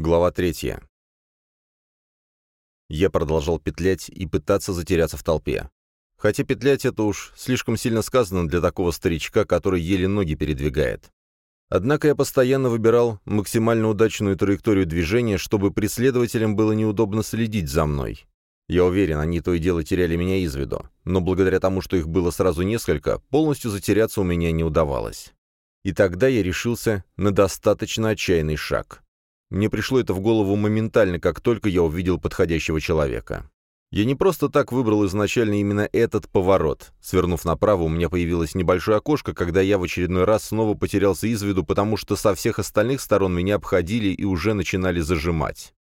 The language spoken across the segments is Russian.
Глава третья. Я продолжал петлять и пытаться затеряться в толпе. Хотя петлять это уж слишком сильно сказано для такого старичка, который еле ноги передвигает. Однако я постоянно выбирал максимально удачную траекторию движения, чтобы преследователям было неудобно следить за мной. Я уверен, они то и дело теряли меня из виду, но благодаря тому, что их было сразу несколько, полностью затеряться у меня не удавалось. И тогда я решился на достаточно отчаянный шаг. Мне пришло это в голову моментально, как только я увидел подходящего человека. Я не просто так выбрал изначально именно этот поворот. Свернув направо, у меня появилось небольшое окошко, когда я в очередной раз снова потерялся из виду, потому что со всех остальных сторон меня обходили и уже начинали зажимать.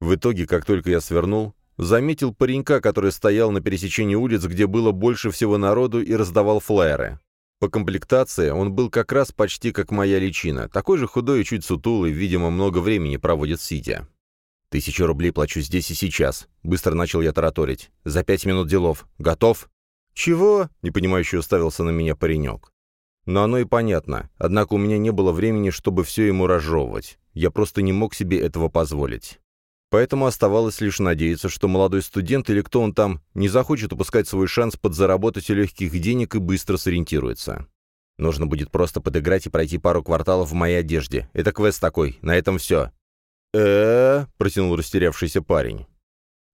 В итоге, как только я свернул, заметил паренька, который стоял на пересечении улиц, где было больше всего народу и раздавал флаеры. По комплектации он был как раз почти как моя личина, такой же худой и чуть сутулый, видимо, много времени проводит сидя. «Тысячу рублей плачу здесь и сейчас», — быстро начал я тараторить. «За пять минут делов. Готов?» «Чего?» — непонимающе уставился на меня паренек. Но оно и понятно, однако у меня не было времени, чтобы все ему разжевывать. Я просто не мог себе этого позволить. Поэтому оставалось лишь надеяться, что молодой студент или кто он там не захочет упускать свой шанс подзаработать легких денег и быстро сориентируется. Нужно будет просто подыграть и пройти пару кварталов в моей одежде. Это квест такой, на этом все. э протянул растерявшийся парень.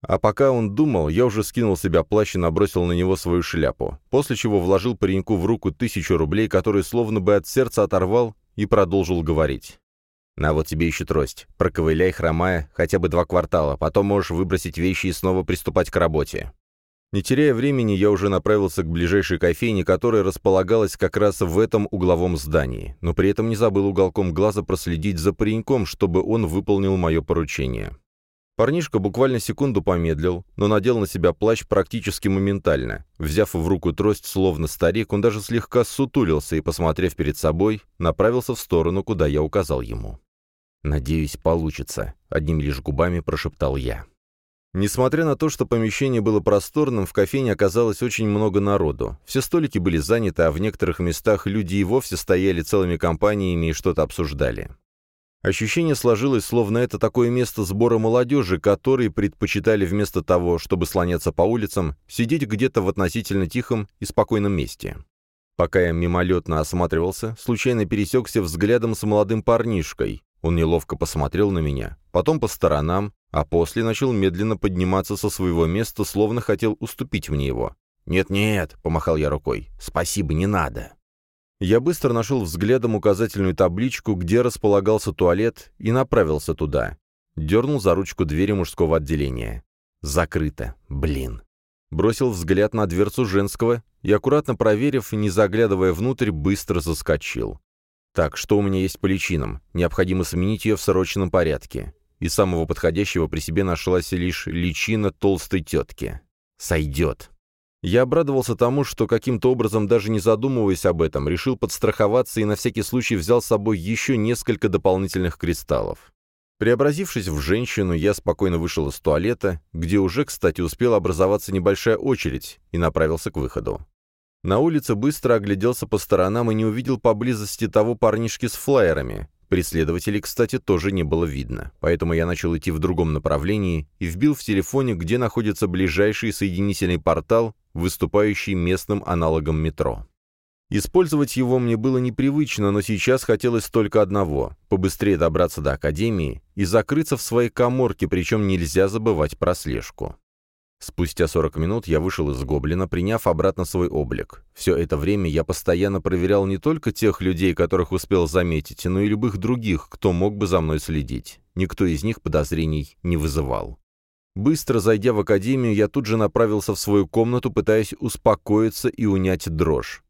А пока он думал, я уже скинул себя плащ и набросил на него свою шляпу, после чего вложил пареньку в руку тысячу рублей, которые словно бы от сердца оторвал, и продолжил говорить. На вот тебе еще трость. Проковыляй, хромая, хотя бы два квартала, потом можешь выбросить вещи и снова приступать к работе. Не теряя времени, я уже направился к ближайшей кофейне, которая располагалась как раз в этом угловом здании, но при этом не забыл уголком глаза проследить за пареньком, чтобы он выполнил мое поручение. Парнишка буквально секунду помедлил, но надел на себя плащ практически моментально. Взяв в руку трость, словно старик, он даже слегка сутулился и, посмотрев перед собой, направился в сторону, куда я указал ему. «Надеюсь, получится», — одними лишь губами прошептал я. Несмотря на то, что помещение было просторным, в кофейне оказалось очень много народу. Все столики были заняты, а в некоторых местах люди и вовсе стояли целыми компаниями и что-то обсуждали. Ощущение сложилось, словно это такое место сбора молодежи, которые предпочитали вместо того, чтобы слоняться по улицам, сидеть где-то в относительно тихом и спокойном месте. Пока я мимолетно осматривался, случайно пересекся взглядом с молодым парнишкой. Он неловко посмотрел на меня, потом по сторонам, а после начал медленно подниматься со своего места, словно хотел уступить мне его. «Нет-нет», — помахал я рукой, — «спасибо, не надо». Я быстро нашел взглядом указательную табличку, где располагался туалет, и направился туда. Дернул за ручку двери мужского отделения. Закрыто. Блин. Бросил взгляд на дверцу женского и, аккуратно проверив, не заглядывая внутрь, быстро заскочил. Так, что у меня есть по личинам? Необходимо сменить ее в срочном порядке. И самого подходящего при себе нашлась лишь личина толстой тетки. Сойдет. Я обрадовался тому, что каким-то образом, даже не задумываясь об этом, решил подстраховаться и на всякий случай взял с собой еще несколько дополнительных кристаллов. Преобразившись в женщину, я спокойно вышел из туалета, где уже, кстати, успела образоваться небольшая очередь, и направился к выходу. На улице быстро огляделся по сторонам и не увидел поблизости того парнишки с флайерами. Преследователей, кстати, тоже не было видно, поэтому я начал идти в другом направлении и вбил в телефоне, где находится ближайший соединительный портал, выступающий местным аналогом метро. Использовать его мне было непривычно, но сейчас хотелось только одного — побыстрее добраться до Академии и закрыться в своей коморке, причем нельзя забывать про слежку. Спустя 40 минут я вышел из гоблина, приняв обратно свой облик. Все это время я постоянно проверял не только тех людей, которых успел заметить, но и любых других, кто мог бы за мной следить. Никто из них подозрений не вызывал. Быстро зайдя в академию, я тут же направился в свою комнату, пытаясь успокоиться и унять дрожь.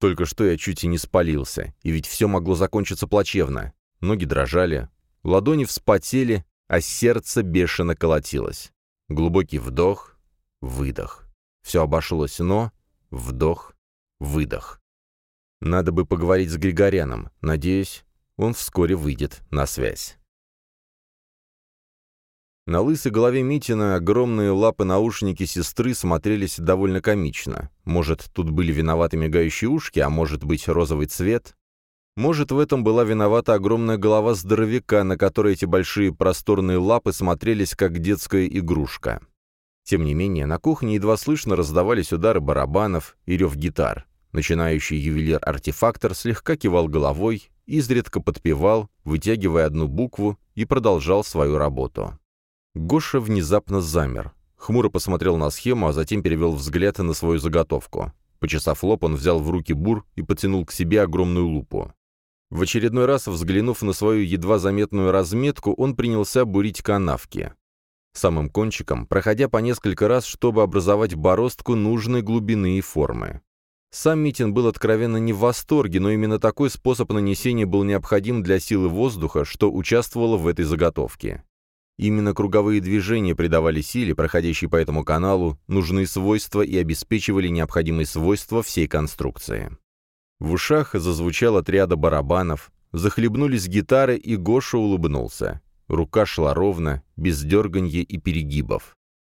Только что я чуть и не спалился, и ведь все могло закончиться плачевно. Ноги дрожали, ладони вспотели, а сердце бешено колотилось. Глубокий вдох, выдох. Все обошлось, но... Вдох, выдох. Надо бы поговорить с Григоряном. Надеюсь, он вскоре выйдет на связь. На лысой голове Митина огромные лапы-наушники сестры смотрелись довольно комично. Может, тут были виноваты мигающие ушки, а может быть, розовый цвет? Может, в этом была виновата огромная голова здоровяка, на которой эти большие просторные лапы смотрелись как детская игрушка. Тем не менее, на кухне едва слышно раздавались удары барабанов и рев гитар. Начинающий ювелир-артефактор слегка кивал головой, изредка подпевал, вытягивая одну букву, и продолжал свою работу. Гоша внезапно замер. Хмуро посмотрел на схему, а затем перевел взгляд на свою заготовку. Почесав лоб, он взял в руки бур и потянул к себе огромную лупу. В очередной раз, взглянув на свою едва заметную разметку, он принялся бурить канавки. Самым кончиком, проходя по несколько раз, чтобы образовать бороздку нужной глубины и формы. Сам Митин был откровенно не в восторге, но именно такой способ нанесения был необходим для силы воздуха, что участвовало в этой заготовке. Именно круговые движения придавали силе, проходящей по этому каналу, нужные свойства и обеспечивали необходимые свойства всей конструкции. В ушах зазвучал отряда барабанов, захлебнулись гитары, и Гоша улыбнулся. Рука шла ровно, без дерганья и перегибов.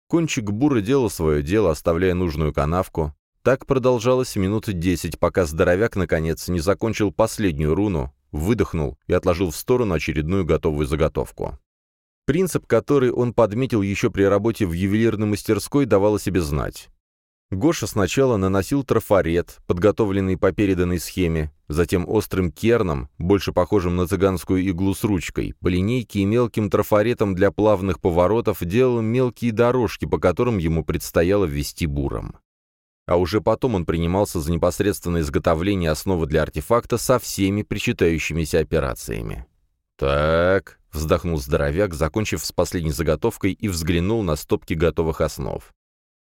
Кончик бура делал свое дело, оставляя нужную канавку. Так продолжалось минуты десять, пока здоровяк, наконец, не закончил последнюю руну, выдохнул и отложил в сторону очередную готовую заготовку. Принцип, который он подметил еще при работе в ювелирной мастерской, давал о себе знать. Гоша сначала наносил трафарет, подготовленный по переданной схеме, затем острым керном, больше похожим на цыганскую иглу с ручкой, по линейке и мелким трафаретом для плавных поворотов делал мелкие дорожки, по которым ему предстояло ввести буром. А уже потом он принимался за непосредственное изготовление основы для артефакта со всеми причитающимися операциями. «Так», — вздохнул здоровяк, закончив с последней заготовкой и взглянул на стопки готовых основ.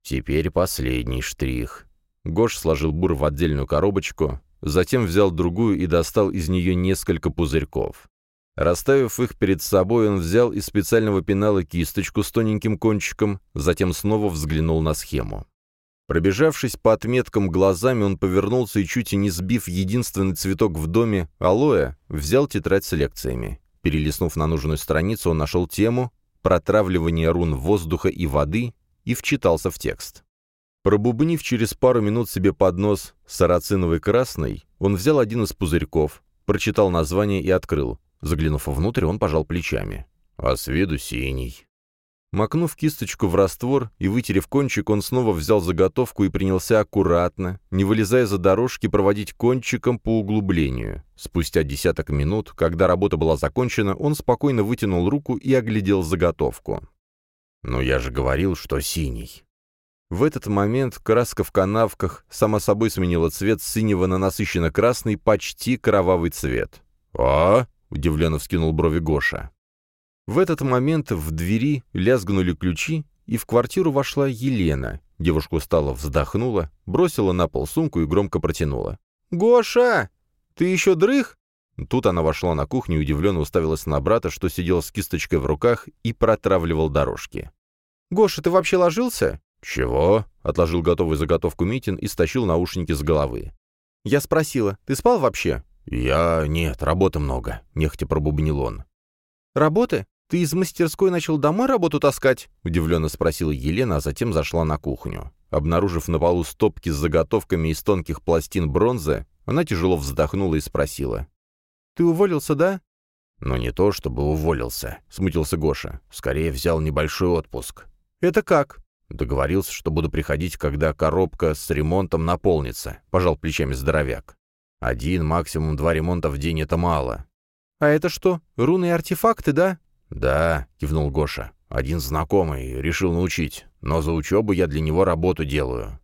Теперь последний штрих. Гош сложил бур в отдельную коробочку, затем взял другую и достал из нее несколько пузырьков. Расставив их перед собой, он взял из специального пенала кисточку с тоненьким кончиком, затем снова взглянул на схему. Пробежавшись по отметкам глазами, он повернулся и, чуть и не сбив единственный цветок в доме, алоэ, взял тетрадь с лекциями. Перелистнув на нужную страницу, он нашел тему «Протравливание рун воздуха и воды и вчитался в текст. Пробубнив через пару минут себе под нос сарациновый красный, он взял один из пузырьков, прочитал название и открыл. Заглянув внутрь, он пожал плечами. «А с виду синий». Макнув кисточку в раствор и вытерев кончик, он снова взял заготовку и принялся аккуратно, не вылезая за дорожки, проводить кончиком по углублению. Спустя десяток минут, когда работа была закончена, он спокойно вытянул руку и оглядел заготовку. «Но я же говорил, что синий». В этот момент краска в канавках само собой сменила цвет синего на насыщенно красный, почти кровавый цвет. «А?» — удивленно вскинул брови Гоша. В этот момент в двери лязгнули ключи, и в квартиру вошла Елена. Девушка устало вздохнула, бросила на пол сумку и громко протянула. «Гоша! Ты еще дрых?» Тут она вошла на кухню и удивленно уставилась на брата, что сидел с кисточкой в руках и протравливал дорожки. «Гоша, ты вообще ложился?» «Чего?» — отложил готовую заготовку Митин и стащил наушники с головы. «Я спросила, ты спал вообще?» «Я... нет, работы много», — нехотя пробубнил он. «Работы? Ты из мастерской начал домой работу таскать?» — удивленно спросила Елена, а затем зашла на кухню. Обнаружив на полу стопки с заготовками из тонких пластин бронзы, она тяжело вздохнула и спросила. «Ты уволился, да?» «Ну не то, чтобы уволился», — смутился Гоша. «Скорее взял небольшой отпуск». «Это как?» «Договорился, что буду приходить, когда коробка с ремонтом наполнится», — пожал плечами здоровяк. «Один, максимум два ремонта в день — это мало». «А это что, руны и артефакты, да?» «Да», — кивнул Гоша. «Один знакомый, решил научить, но за учебу я для него работу делаю».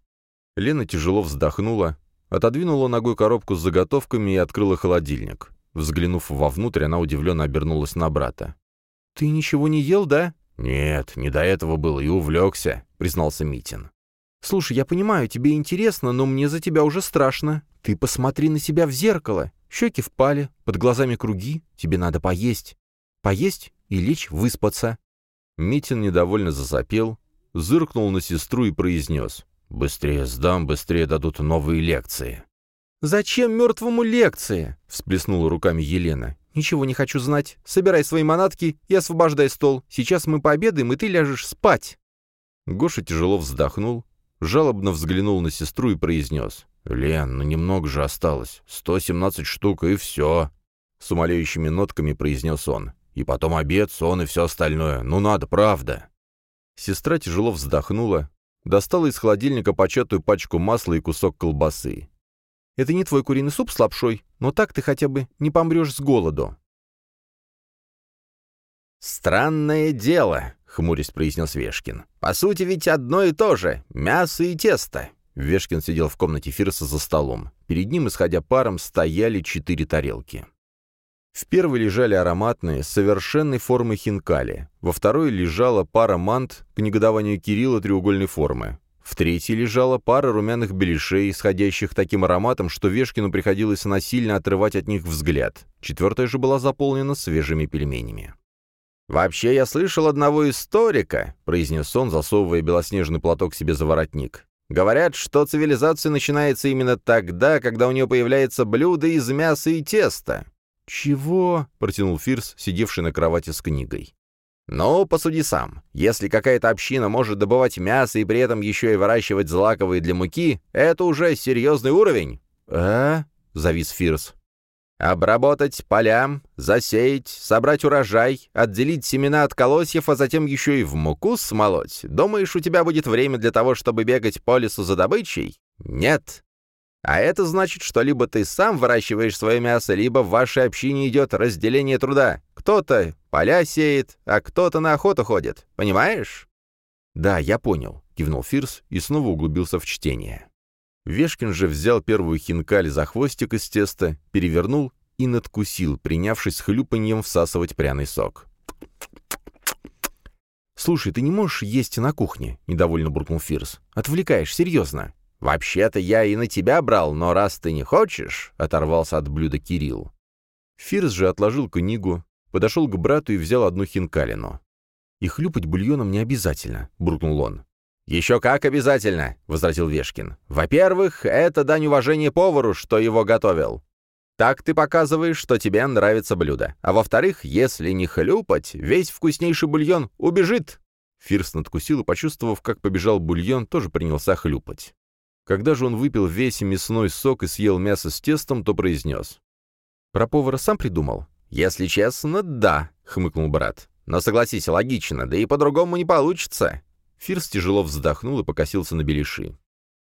Лена тяжело вздохнула, отодвинула ногой коробку с заготовками и открыла холодильник. Взглянув вовнутрь, она удивленно обернулась на брата. «Ты ничего не ел, да?» «Нет, не до этого было и увлекся», — признался Митин. «Слушай, я понимаю, тебе интересно, но мне за тебя уже страшно. Ты посмотри на себя в зеркало. Щеки впали, под глазами круги, тебе надо поесть. Поесть и лечь выспаться». Митин недовольно засопел, зыркнул на сестру и произнес. «Быстрее сдам, быстрее дадут новые лекции». «Зачем мертвому лекции?» — всплеснула руками Елена. «Ничего не хочу знать. Собирай свои манатки и освобождай стол. Сейчас мы пообедаем, и ты ляжешь спать». Гоша тяжело вздохнул, жалобно взглянул на сестру и произнес. «Лен, ну немного же осталось. 117 штук, и все!» С умоляющими нотками произнес он. «И потом обед, сон и все остальное. Ну надо, правда!» Сестра тяжело вздохнула, достала из холодильника початую пачку масла и кусок колбасы. «Это не твой куриный суп с лапшой, но так ты хотя бы не помрешь с голоду». «Странное дело», — хмурясь произнес Вешкин. «По сути ведь одно и то же — мясо и тесто». Вешкин сидел в комнате Фирса за столом. Перед ним, исходя паром, стояли четыре тарелки. В первой лежали ароматные, совершенной формы хинкали. Во второй лежала пара мант, к негодованию Кирилла треугольной формы. В третьей лежала пара румяных беляшей, исходящих таким ароматом, что Вешкину приходилось насильно отрывать от них взгляд. Четвертая же была заполнена свежими пельменями. «Вообще я слышал одного историка», — произнес он, засовывая белоснежный платок себе за воротник. «Говорят, что цивилизация начинается именно тогда, когда у нее появляется блюдо из мяса и теста. «Чего?» — протянул Фирс, сидевший на кровати с книгой. «Ну, посуди сам. Если какая-то община может добывать мясо и при этом еще и выращивать злаковые для муки, это уже серьезный уровень». «А?» — завис Фирс. «Обработать поля, засеять, собрать урожай, отделить семена от колосьев, а затем еще и в муку смолоть. Думаешь, у тебя будет время для того, чтобы бегать по лесу за добычей? Нет. А это значит, что либо ты сам выращиваешь свое мясо, либо в вашей общине идет разделение труда. Кто-то поля сеет, а кто-то на охоту ходит. Понимаешь? «Да, я понял», — кивнул Фирс и снова углубился в чтение. Вешкин же взял первую хинкаль за хвостик из теста, перевернул и надкусил, принявшись с хлюпаньем всасывать пряный сок. «Слушай, ты не можешь есть на кухне?» — недовольно буркнул Фирс. «Отвлекаешь, серьезно». «Вообще-то я и на тебя брал, но раз ты не хочешь...» — оторвался от блюда Кирилл. Фирс же отложил книгу, подошел к брату и взял одну хинкалину. «И хлюпать бульоном не обязательно», — буркнул он. «Еще как обязательно», — возразил Вешкин. «Во-первых, это дань уважения повару, что его готовил. Так ты показываешь, что тебе нравится блюдо. А во-вторых, если не хлюпать, весь вкуснейший бульон убежит». Фирс надкусил и, почувствовав, как побежал бульон, тоже принялся хлюпать. Когда же он выпил весь мясной сок и съел мясо с тестом, то произнес. «Про повара сам придумал?» «Если честно, да», — хмыкнул брат. «Но согласись, логично, да и по-другому не получится». Фирс тяжело вздохнул и покосился на беляши.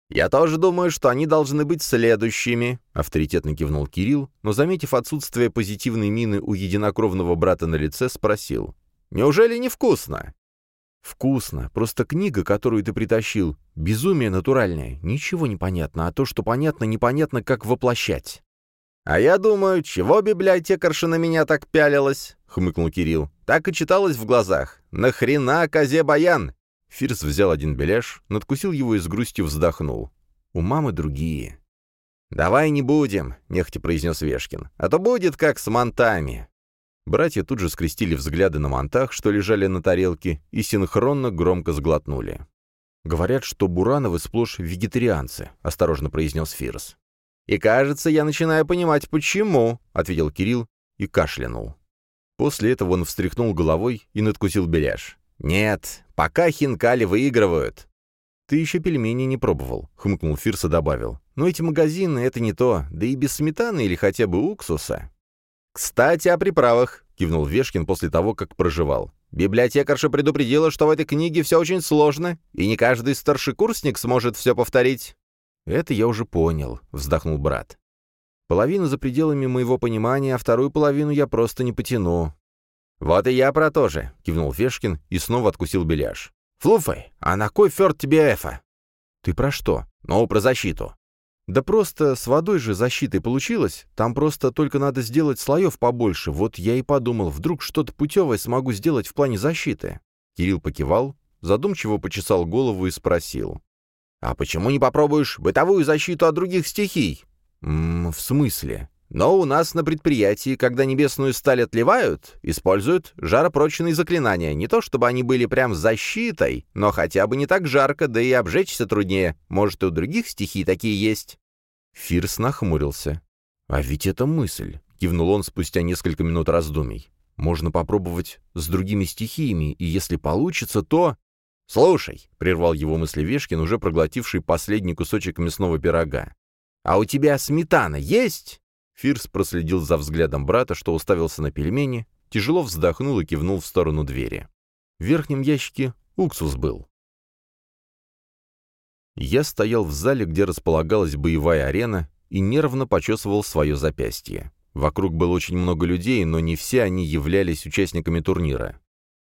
«Я тоже думаю, что они должны быть следующими», — авторитетно кивнул Кирилл, но, заметив отсутствие позитивной мины у единокровного брата на лице, спросил. «Неужели невкусно?» «Вкусно. Просто книга, которую ты притащил, безумие натуральное. Ничего не понятно, а то, что понятно, непонятно, как воплощать». «А я думаю, чего библиотекарша на меня так пялилась?» — хмыкнул Кирилл. «Так и читалось в глазах. Нахрена козе баян?» Фирс взял один беляш, надкусил его и с грустью вздохнул. «У мамы другие». «Давай не будем», — нехотя произнес Вешкин. «А то будет как с мантами». Братья тут же скрестили взгляды на мантах, что лежали на тарелке, и синхронно громко сглотнули. «Говорят, что Бурановы сплошь вегетарианцы», — осторожно произнес Фирс. «И кажется, я начинаю понимать, почему», — ответил Кирилл и кашлянул. После этого он встряхнул головой и надкусил беляш. «Нет, пока хинкали выигрывают». «Ты еще пельмени не пробовал», — хмыкнул Фирс и добавил. «Но эти магазины — это не то, да и без сметаны или хотя бы уксуса». «Кстати, о приправах», — кивнул Вешкин после того, как проживал. «Библиотекарша предупредила, что в этой книге все очень сложно, и не каждый старшекурсник сможет все повторить». «Это я уже понял», — вздохнул брат. «Половину за пределами моего понимания, а вторую половину я просто не потяну». «Вот и я про то же», — кивнул Вешкин и снова откусил беляш. «Флуфай, а на кой ферт тебе эфа?» «Ты про что?» «Ну, про защиту». Да просто с водой же защитой получилось. Там просто только надо сделать слоев побольше. Вот я и подумал, вдруг что-то путевое смогу сделать в плане защиты. Кирилл покивал, задумчиво почесал голову и спросил. «А почему не попробуешь бытовую защиту от других стихий?» «М -м, в смысле?» Но у нас на предприятии, когда небесную сталь отливают, используют жаропрочные заклинания. Не то чтобы они были прям защитой, но хотя бы не так жарко, да и обжечься труднее. Может, и у других стихий такие есть?» Фирс нахмурился. «А ведь это мысль», — кивнул он спустя несколько минут раздумий. «Можно попробовать с другими стихиями, и если получится, то...» «Слушай», — прервал его мысли Вешкин, уже проглотивший последний кусочек мясного пирога. «А у тебя сметана есть?» Фирс проследил за взглядом брата, что уставился на пельмени, тяжело вздохнул и кивнул в сторону двери. В верхнем ящике уксус был. Я стоял в зале, где располагалась боевая арена, и нервно почесывал свое запястье. Вокруг было очень много людей, но не все они являлись участниками турнира.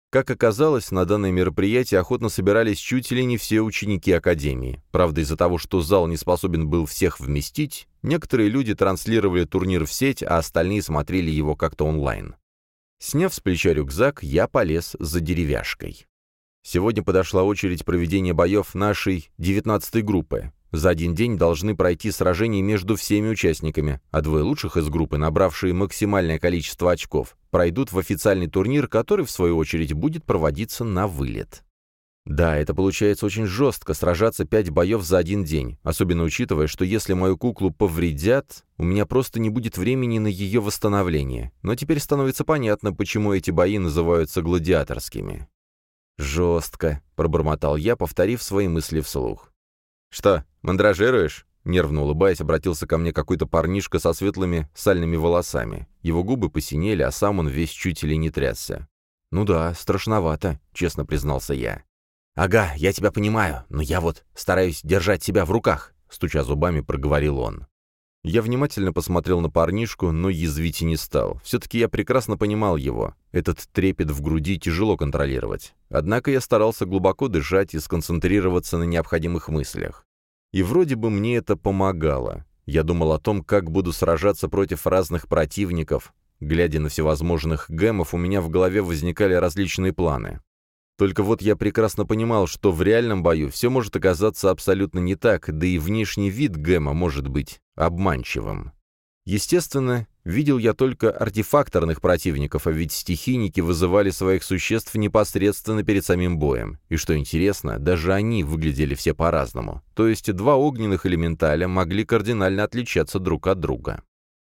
Как оказалось, на данное мероприятие охотно собирались чуть ли не все ученики Академии. Правда, из-за того, что зал не способен был всех вместить, некоторые люди транслировали турнир в сеть, а остальные смотрели его как-то онлайн. Сняв с плеча рюкзак, я полез за деревяшкой. Сегодня подошла очередь проведения боев нашей 19-й группы. За один день должны пройти сражения между всеми участниками, а двое лучших из группы, набравшие максимальное количество очков, пройдут в официальный турнир, который, в свою очередь, будет проводиться на вылет. Да, это получается очень жестко, сражаться пять боев за один день, особенно учитывая, что если мою куклу повредят, у меня просто не будет времени на ее восстановление. Но теперь становится понятно, почему эти бои называются гладиаторскими. «Жестко», — пробормотал я, повторив свои мысли вслух. «Что, мандражируешь?» Нервно улыбаясь, обратился ко мне какой-то парнишка со светлыми сальными волосами. Его губы посинели, а сам он весь чуть ли не трясся. «Ну да, страшновато», — честно признался я. «Ага, я тебя понимаю, но я вот стараюсь держать себя в руках», — стуча зубами, проговорил он. Я внимательно посмотрел на парнишку, но язвить и не стал. Все-таки я прекрасно понимал его. Этот трепет в груди тяжело контролировать. Однако я старался глубоко дышать и сконцентрироваться на необходимых мыслях. И вроде бы мне это помогало. Я думал о том, как буду сражаться против разных противников. Глядя на всевозможных гемов, у меня в голове возникали различные планы. Только вот я прекрасно понимал, что в реальном бою все может оказаться абсолютно не так, да и внешний вид гема может быть обманчивым. Естественно, видел я только артефакторных противников, а ведь стихийники вызывали своих существ непосредственно перед самим боем. И что интересно, даже они выглядели все по-разному. То есть два огненных элементаля могли кардинально отличаться друг от друга.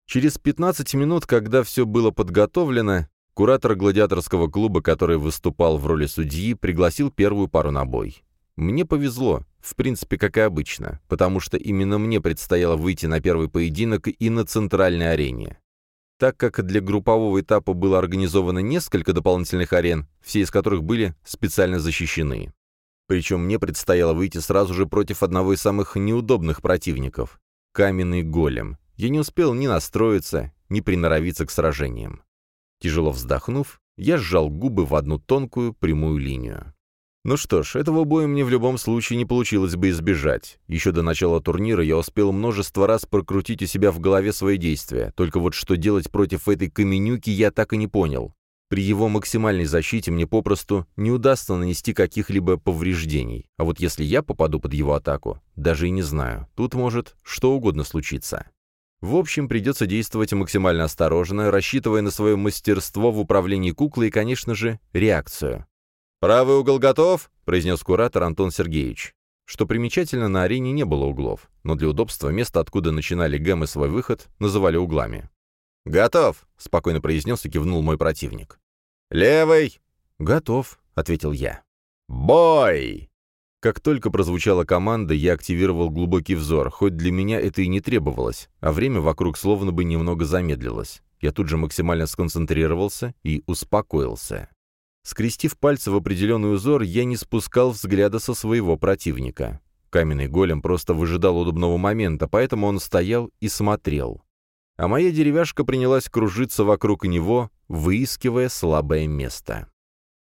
Через 15 минут, когда все было подготовлено, куратор гладиаторского клуба, который выступал в роли судьи, пригласил первую пару на бой. Мне повезло, в принципе, как и обычно, потому что именно мне предстояло выйти на первый поединок и на центральной арене. Так как для группового этапа было организовано несколько дополнительных арен, все из которых были специально защищены. Причем мне предстояло выйти сразу же против одного из самых неудобных противников — каменный голем. Я не успел ни настроиться, ни приноровиться к сражениям. Тяжело вздохнув, я сжал губы в одну тонкую прямую линию. Ну что ж, этого боя мне в любом случае не получилось бы избежать. Еще до начала турнира я успел множество раз прокрутить у себя в голове свои действия, только вот что делать против этой каменюки я так и не понял. При его максимальной защите мне попросту не удастся нанести каких-либо повреждений. А вот если я попаду под его атаку, даже и не знаю, тут может что угодно случиться. В общем, придется действовать максимально осторожно, рассчитывая на свое мастерство в управлении куклой и, конечно же, реакцию. «Правый угол готов?» — произнес куратор Антон Сергеевич. Что примечательно, на арене не было углов, но для удобства место, откуда начинали гэмы свой выход, называли углами. «Готов!» — спокойно произнес и кивнул мой противник. «Левый!» «Готов!» — ответил я. «Бой!» Как только прозвучала команда, я активировал глубокий взор, хоть для меня это и не требовалось, а время вокруг словно бы немного замедлилось. Я тут же максимально сконцентрировался и успокоился. Скрестив пальцы в определенный узор, я не спускал взгляда со своего противника. Каменный голем просто выжидал удобного момента, поэтому он стоял и смотрел. А моя деревяшка принялась кружиться вокруг него, выискивая слабое место.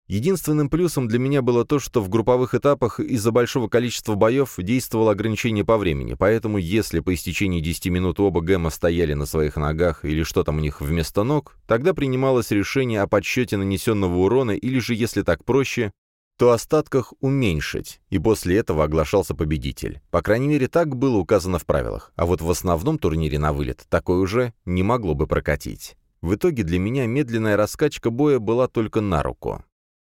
Единственным плюсом для меня было то, что в групповых этапах из-за большого количества боев действовало ограничение по времени, поэтому если по истечении 10 минут оба Гэма стояли на своих ногах или что там у них вместо ног, тогда принималось решение о подсчете нанесенного урона или же, если так проще, то остатках уменьшить, и после этого оглашался победитель. По крайней мере, так было указано в правилах, а вот в основном турнире на вылет такое уже не могло бы прокатить. В итоге для меня медленная раскачка боя была только на руку.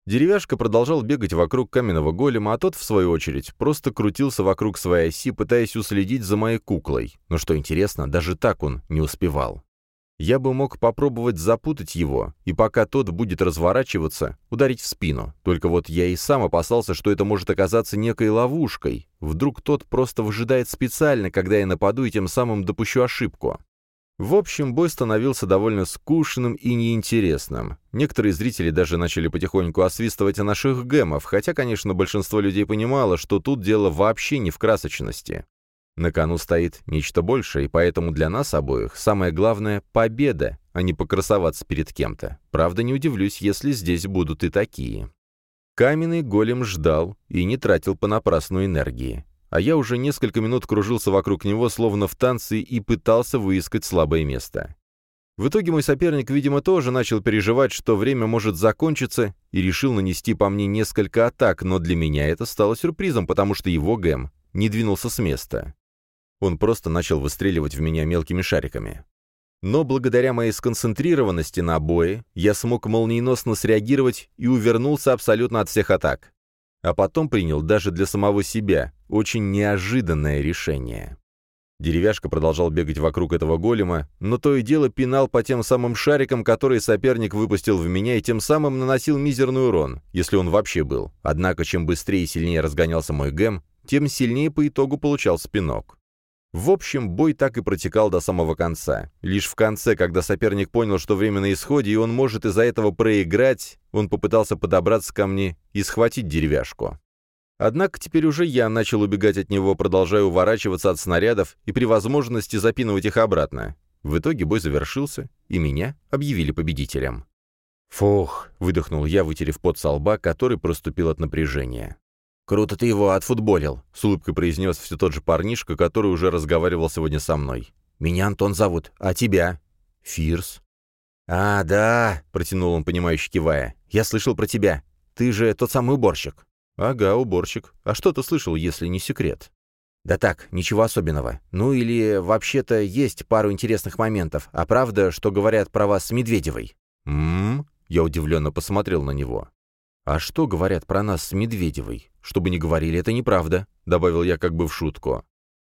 Деревяшка продолжал бегать вокруг каменного голема, а тот, в свою очередь, просто крутился вокруг своей оси, пытаясь уследить за моей куклой. Но что интересно, даже так он не успевал. Я бы мог попробовать запутать его, и пока тот будет разворачиваться, ударить в спину. Только вот я и сам опасался, что это может оказаться некой ловушкой. Вдруг тот просто выжидает специально, когда я нападу, и тем самым допущу ошибку. В общем, бой становился довольно скучным и неинтересным. Некоторые зрители даже начали потихоньку освистывать наших гемов, хотя, конечно, большинство людей понимало, что тут дело вообще не в красочности. На кону стоит нечто большее, и поэтому для нас обоих самое главное — победа, а не покрасоваться перед кем-то. Правда, не удивлюсь, если здесь будут и такие. Каменный голем ждал и не тратил понапрасну энергии. А я уже несколько минут кружился вокруг него, словно в танце, и пытался выискать слабое место. В итоге мой соперник, видимо, тоже начал переживать, что время может закончиться, и решил нанести по мне несколько атак, но для меня это стало сюрпризом, потому что его гэм не двинулся с места. Он просто начал выстреливать в меня мелкими шариками. Но благодаря моей сконцентрированности на бое, я смог молниеносно среагировать и увернулся абсолютно от всех атак. А потом принял даже для самого себя очень неожиданное решение. Деревяшка продолжал бегать вокруг этого голема, но то и дело пинал по тем самым шарикам, которые соперник выпустил в меня, и тем самым наносил мизерный урон, если он вообще был. Однако, чем быстрее и сильнее разгонялся мой гэм, тем сильнее по итогу получал спинок. В общем, бой так и протекал до самого конца. Лишь в конце, когда соперник понял, что время на исходе, и он может из-за этого проиграть, он попытался подобраться ко мне и схватить деревяшку. Однако теперь уже я начал убегать от него, продолжая уворачиваться от снарядов и при возможности запинывать их обратно. В итоге бой завершился, и меня объявили победителем. «Фух», — выдохнул я, вытерев пот со лба, который проступил от напряжения. «Круто ты его отфутболил», — с улыбкой произнес все тот же парнишка, который уже разговаривал сегодня со мной. «Меня Антон зовут, а тебя?» «Фирс». «А, да», — протянул он, понимающе кивая. «Я слышал про тебя. Ты же тот самый уборщик». «Ага, уборщик. А что ты слышал, если не секрет?» «Да так, ничего особенного. Ну или вообще-то есть пару интересных моментов. А правда, что говорят про вас с Медведевой?» «М-м-м», я удивленно посмотрел на него. «А что говорят про нас с Медведевой? Чтобы не говорили, это неправда», — добавил я как бы в шутку.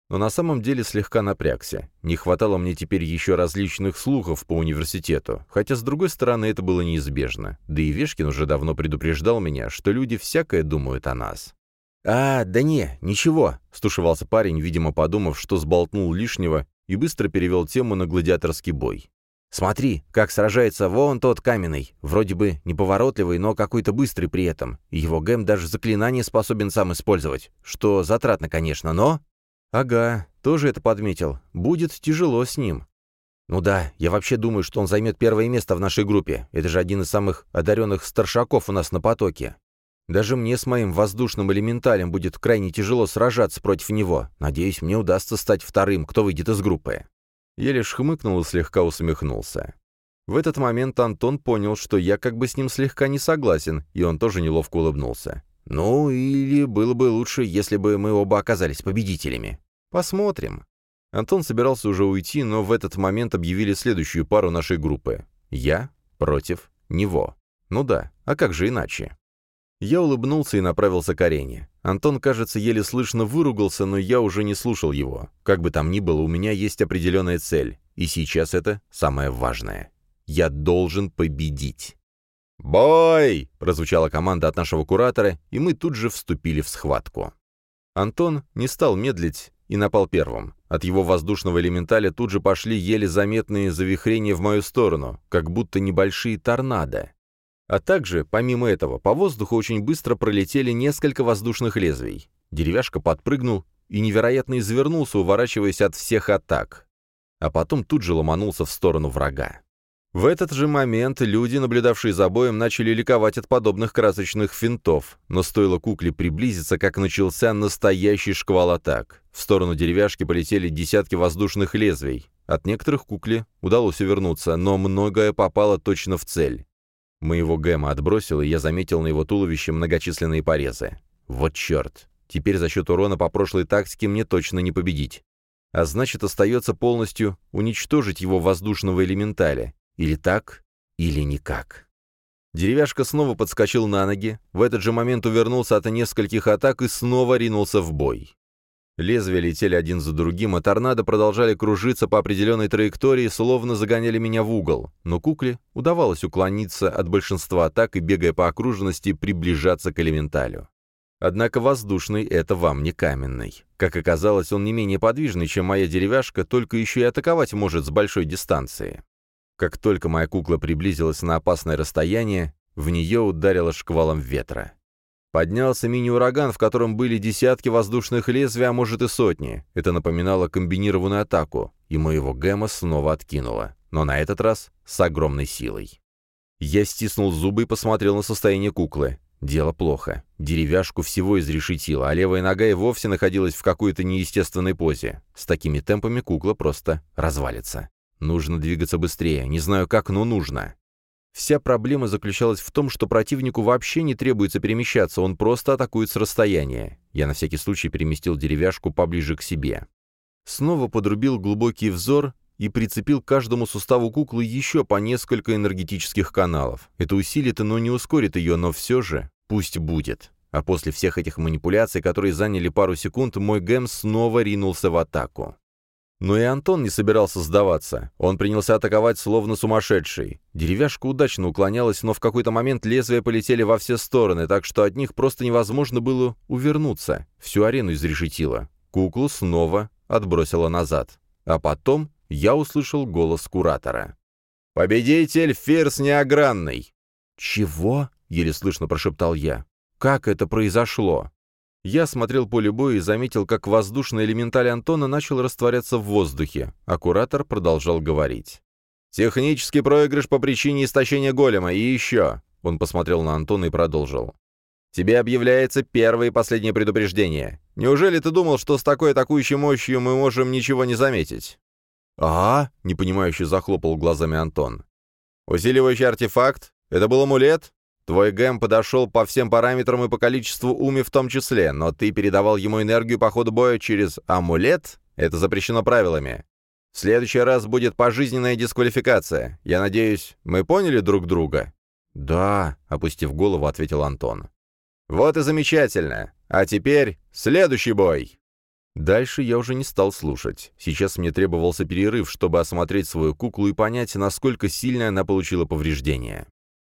Но на самом деле слегка напрягся. Не хватало мне теперь еще различных слухов по университету, хотя, с другой стороны, это было неизбежно. Да и Вешкин уже давно предупреждал меня, что люди всякое думают о нас. «А, да не, ничего», — стушевался парень, видимо, подумав, что сболтнул лишнего, и быстро перевел тему на гладиаторский бой. Смотри, как сражается вон тот каменный. Вроде бы неповоротливый, но какой-то быстрый при этом. его гэм даже заклинание способен сам использовать. Что затратно, конечно, но... Ага, тоже это подметил. Будет тяжело с ним. Ну да, я вообще думаю, что он займет первое место в нашей группе. Это же один из самых одаренных старшаков у нас на потоке. Даже мне с моим воздушным элементалем будет крайне тяжело сражаться против него. Надеюсь, мне удастся стать вторым, кто выйдет из группы. Я лишь хмыкнул и слегка усмехнулся. В этот момент Антон понял, что я как бы с ним слегка не согласен, и он тоже неловко улыбнулся. «Ну, или было бы лучше, если бы мы оба оказались победителями. Посмотрим». Антон собирался уже уйти, но в этот момент объявили следующую пару нашей группы. Я против него. Ну да, а как же иначе? Я улыбнулся и направился к арене. Антон, кажется, еле слышно выругался, но я уже не слушал его. Как бы там ни было, у меня есть определенная цель. И сейчас это самое важное. Я должен победить. «Бой!» — прозвучала команда от нашего куратора, и мы тут же вступили в схватку. Антон не стал медлить и напал первым. От его воздушного элементаля тут же пошли еле заметные завихрения в мою сторону, как будто небольшие торнадо. А также, помимо этого, по воздуху очень быстро пролетели несколько воздушных лезвий. Деревяшка подпрыгнул и невероятно извернулся, уворачиваясь от всех атак. А потом тут же ломанулся в сторону врага. В этот же момент люди, наблюдавшие за боем, начали ликовать от подобных красочных финтов, но стоило кукле приблизиться, как начался настоящий шквал атак. В сторону деревяшки полетели десятки воздушных лезвий. От некоторых кукле удалось увернуться, но многое попало точно в цель. Моего Гэма отбросил, и я заметил на его туловище многочисленные порезы. Вот черт. Теперь за счет урона по прошлой тактике мне точно не победить. А значит, остается полностью уничтожить его воздушного элементаля. Или так, или никак. Деревяшка снова подскочил на ноги, в этот же момент увернулся от нескольких атак и снова ринулся в бой. Лезвия летели один за другим, а торнадо продолжали кружиться по определенной траектории, словно загоняли меня в угол. Но кукле удавалось уклониться от большинства атак и, бегая по окружности, приближаться к элементалю. Однако воздушный — это вам не каменный. Как оказалось, он не менее подвижный, чем моя деревяшка, только еще и атаковать может с большой дистанции. Как только моя кукла приблизилась на опасное расстояние, в нее ударило шквалом ветра. Поднялся мини-ураган, в котором были десятки воздушных лезвий, а может и сотни. Это напоминало комбинированную атаку, и моего Гэма снова откинуло. Но на этот раз с огромной силой. Я стиснул зубы и посмотрел на состояние куклы. Дело плохо. Деревяшку всего изрешетило, а левая нога и вовсе находилась в какой-то неестественной позе. С такими темпами кукла просто развалится. Нужно двигаться быстрее. Не знаю как, но нужно. Вся проблема заключалась в том, что противнику вообще не требуется перемещаться, он просто атакует с расстояния. Я на всякий случай переместил деревяшку поближе к себе. Снова подрубил глубокий взор и прицепил к каждому суставу куклы еще по несколько энергетических каналов. Это усилит, но не ускорит ее, но все же пусть будет. А после всех этих манипуляций, которые заняли пару секунд, мой Гэм снова ринулся в атаку. Но и Антон не собирался сдаваться. Он принялся атаковать словно сумасшедший. Деревяшка удачно уклонялась, но в какой-то момент лезвия полетели во все стороны, так что от них просто невозможно было увернуться. Всю арену изрешетило. Куклу снова отбросила назад. А потом я услышал голос куратора. «Победитель Фирс Неогранный!» «Чего?» — еле слышно прошептал я. «Как это произошло?» Я смотрел поле боя и заметил, как воздушный элементаль Антона начал растворяться в воздухе, а продолжал говорить. «Технический проигрыш по причине истощения голема, и еще...» Он посмотрел на Антона и продолжил. «Тебе объявляется первое и последнее предупреждение. Неужели ты думал, что с такой атакующей мощью мы можем ничего не заметить?» «А?» — непонимающе захлопал глазами Антон. «Усиливающий артефакт? Это был амулет? Твой гэм подошел по всем параметрам и по количеству уми в том числе, но ты передавал ему энергию по ходу боя через амулет? Это запрещено правилами. В следующий раз будет пожизненная дисквалификация. Я надеюсь, мы поняли друг друга?» «Да», — опустив голову, ответил Антон. «Вот и замечательно. А теперь следующий бой!» Дальше я уже не стал слушать. Сейчас мне требовался перерыв, чтобы осмотреть свою куклу и понять, насколько сильно она получила повреждения.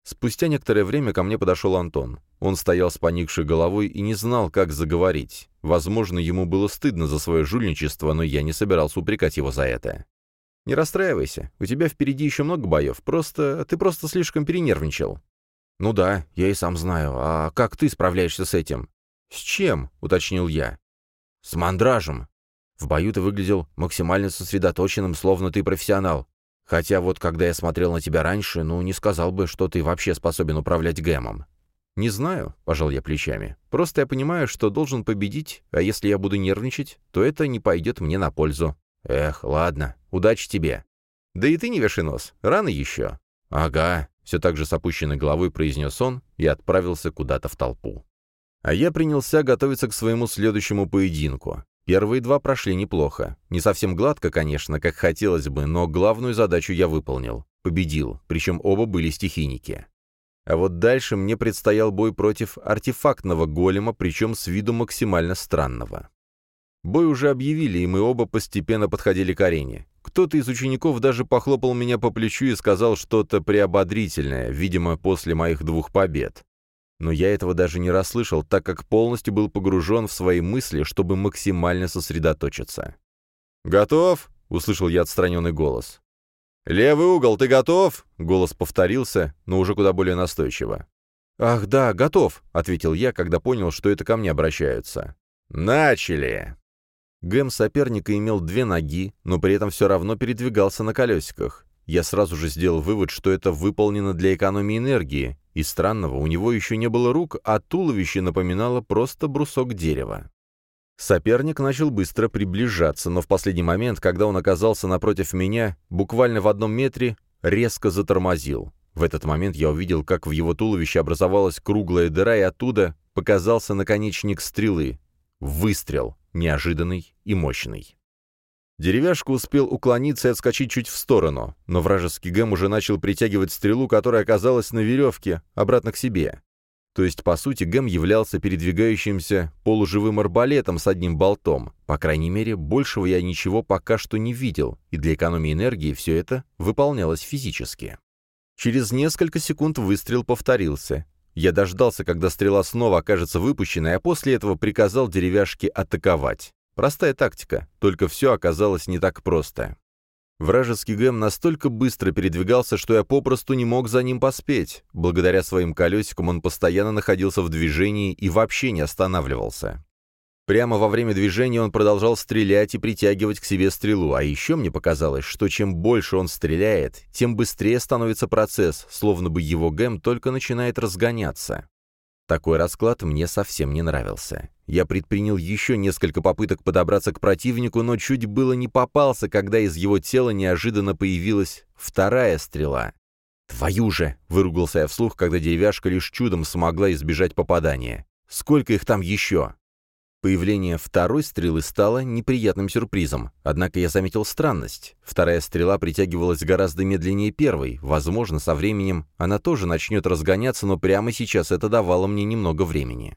Спустя некоторое время ко мне подошел Антон. Он стоял с поникшей головой и не знал, как заговорить. Возможно, ему было стыдно за свое жульничество, но я не собирался упрекать его за это. «Не расстраивайся, у тебя впереди еще много боев, просто... ты просто слишком перенервничал». «Ну да, я и сам знаю. А как ты справляешься с этим?» «С чем?» — уточнил я. «С мандражем. В бою ты выглядел максимально сосредоточенным, словно ты профессионал. Хотя вот когда я смотрел на тебя раньше, ну, не сказал бы, что ты вообще способен управлять гэмом. «Не знаю», — пожал я плечами. «Просто я понимаю, что должен победить, а если я буду нервничать, то это не пойдет мне на пользу». «Эх, ладно, удачи тебе». «Да и ты не вешай нос, рано еще». «Ага», — все так же с опущенной головой произнес он и отправился куда-то в толпу. А я принялся готовиться к своему следующему поединку. Первые два прошли неплохо. Не совсем гладко, конечно, как хотелось бы, но главную задачу я выполнил. Победил, причем оба были стихийники. А вот дальше мне предстоял бой против артефактного голема, причем с виду максимально странного. Бой уже объявили, и мы оба постепенно подходили к арене. Кто-то из учеников даже похлопал меня по плечу и сказал что-то приободрительное, видимо, после моих двух побед. Но я этого даже не расслышал, так как полностью был погружен в свои мысли, чтобы максимально сосредоточиться. «Готов?» — услышал я отстраненный голос. «Левый угол, ты готов?» — голос повторился, но уже куда более настойчиво. «Ах, да, готов», — ответил я, когда понял, что это ко мне обращаются. «Начали!» Гэм соперника имел две ноги, но при этом все равно передвигался на колесиках. Я сразу же сделал вывод, что это выполнено для экономии энергии, и странного, у него еще не было рук, а туловище напоминало просто брусок дерева. Соперник начал быстро приближаться, но в последний момент, когда он оказался напротив меня, буквально в одном метре, резко затормозил. В этот момент я увидел, как в его туловище образовалась круглая дыра, и оттуда показался наконечник стрелы. Выстрел, неожиданный и мощный. Деревяшка успел уклониться и отскочить чуть в сторону, но вражеский гэм уже начал притягивать стрелу, которая оказалась на веревке, обратно к себе. То есть, по сути, Гэм являлся передвигающимся полуживым арбалетом с одним болтом. По крайней мере, большего я ничего пока что не видел, и для экономии энергии все это выполнялось физически. Через несколько секунд выстрел повторился. Я дождался, когда стрела снова окажется выпущенной, а после этого приказал деревяшке атаковать. Простая тактика, только все оказалось не так просто. Вражеский ГЭМ настолько быстро передвигался, что я попросту не мог за ним поспеть. Благодаря своим колесикам он постоянно находился в движении и вообще не останавливался. Прямо во время движения он продолжал стрелять и притягивать к себе стрелу, а еще мне показалось, что чем больше он стреляет, тем быстрее становится процесс, словно бы его ГЭМ только начинает разгоняться. Такой расклад мне совсем не нравился. Я предпринял еще несколько попыток подобраться к противнику, но чуть было не попался, когда из его тела неожиданно появилась вторая стрела. «Твою же!» — выругался я вслух, когда деревяшка лишь чудом смогла избежать попадания. «Сколько их там еще?» Появление второй стрелы стало неприятным сюрпризом, однако я заметил странность. Вторая стрела притягивалась гораздо медленнее первой, возможно, со временем она тоже начнет разгоняться, но прямо сейчас это давало мне немного времени.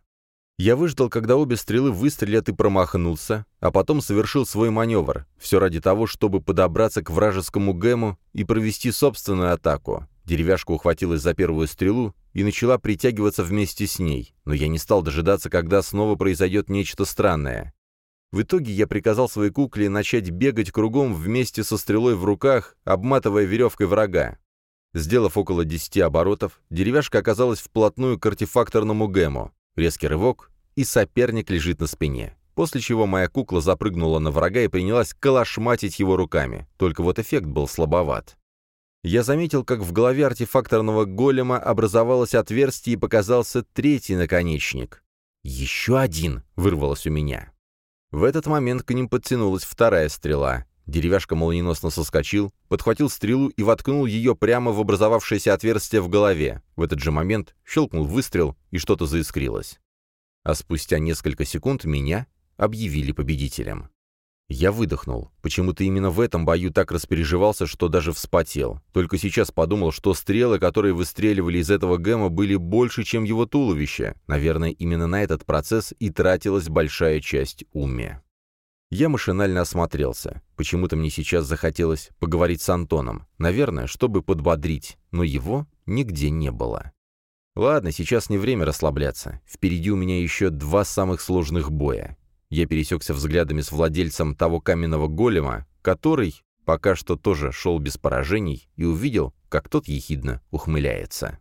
Я выждал, когда обе стрелы выстрелят и промахнулся, а потом совершил свой маневр, все ради того, чтобы подобраться к вражескому гэму и провести собственную атаку. Деревяшка ухватилась за первую стрелу и начала притягиваться вместе с ней, но я не стал дожидаться, когда снова произойдет нечто странное. В итоге я приказал своей кукле начать бегать кругом вместе со стрелой в руках, обматывая веревкой врага. Сделав около десяти оборотов, деревяшка оказалась вплотную к артефакторному гему. Резкий рывок, и соперник лежит на спине. После чего моя кукла запрыгнула на врага и принялась калашматить его руками. Только вот эффект был слабоват. Я заметил, как в голове артефакторного голема образовалось отверстие и показался третий наконечник. «Еще один!» — вырвалось у меня. В этот момент к ним подтянулась вторая стрела. Деревяшка молниеносно соскочил, подхватил стрелу и воткнул ее прямо в образовавшееся отверстие в голове. В этот же момент щелкнул выстрел, и что-то заискрилось. А спустя несколько секунд меня объявили победителем. Я выдохнул. Почему-то именно в этом бою так распереживался, что даже вспотел. Только сейчас подумал, что стрелы, которые выстреливали из этого гэма, были больше, чем его туловище. Наверное, именно на этот процесс и тратилась большая часть уме. Я машинально осмотрелся. Почему-то мне сейчас захотелось поговорить с Антоном. Наверное, чтобы подбодрить, но его нигде не было. Ладно, сейчас не время расслабляться. Впереди у меня еще два самых сложных боя. Я пересекся взглядами с владельцем того каменного голема, который пока что тоже шел без поражений, и увидел, как тот ехидно ухмыляется.